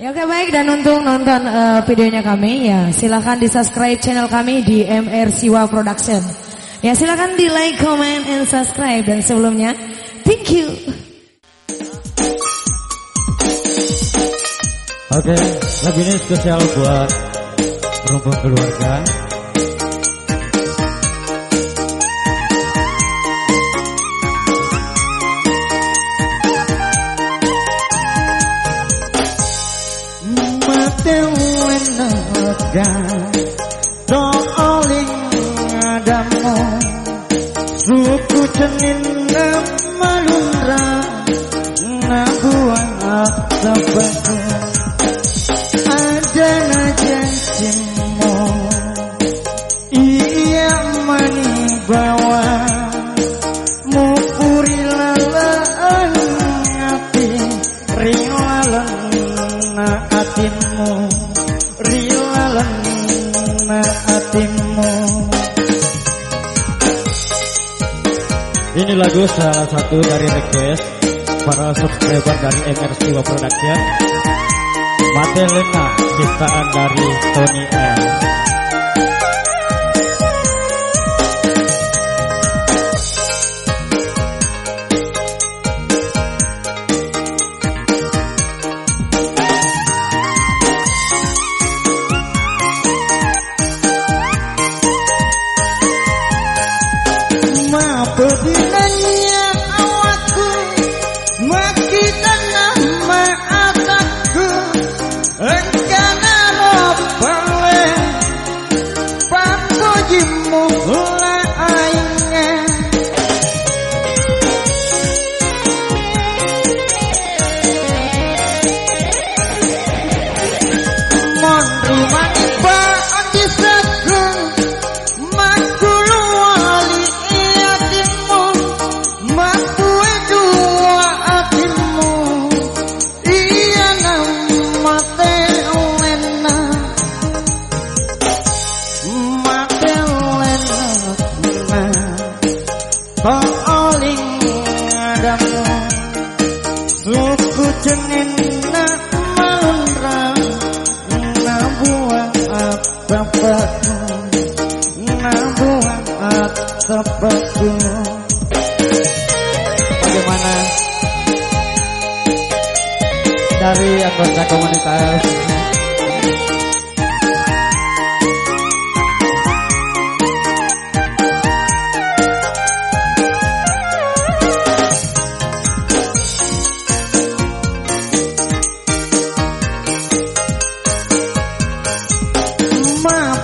Ya oke baik dan untuk nonton uh, videonya kami ya silahkan di subscribe channel kami di MR Siwa Production. Ya silahkan di like, comment, and subscribe dan sebelumnya thank you. Oke, lagu ini spesial buat rumpun keluarga. Wenaga Doling adamu Suku cenin malundra Nabuang sabaku Ada janjimu. Iya mani bawa Mupuri lalaan hati Rilalan hatimu. Rilalan hatimu Ini lagu salah satu dari request para subscriber dari MR Siwa Production. Matelena ciptaan dari Tony adamu Suku cenina malundra Nabuang apa-apaku Nabuang apa-apaku Bagaimana? Dari anggota komunitas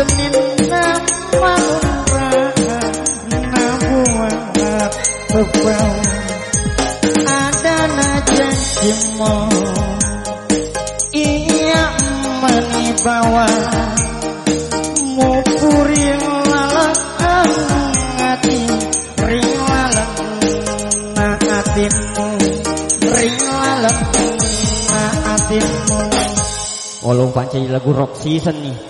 Suku cenin nama Nabuang bebau Ada janjimu mani bawa Mupuri lalang hati Rilalang hatimu Rilalang hatimu Olong lagu rock season nih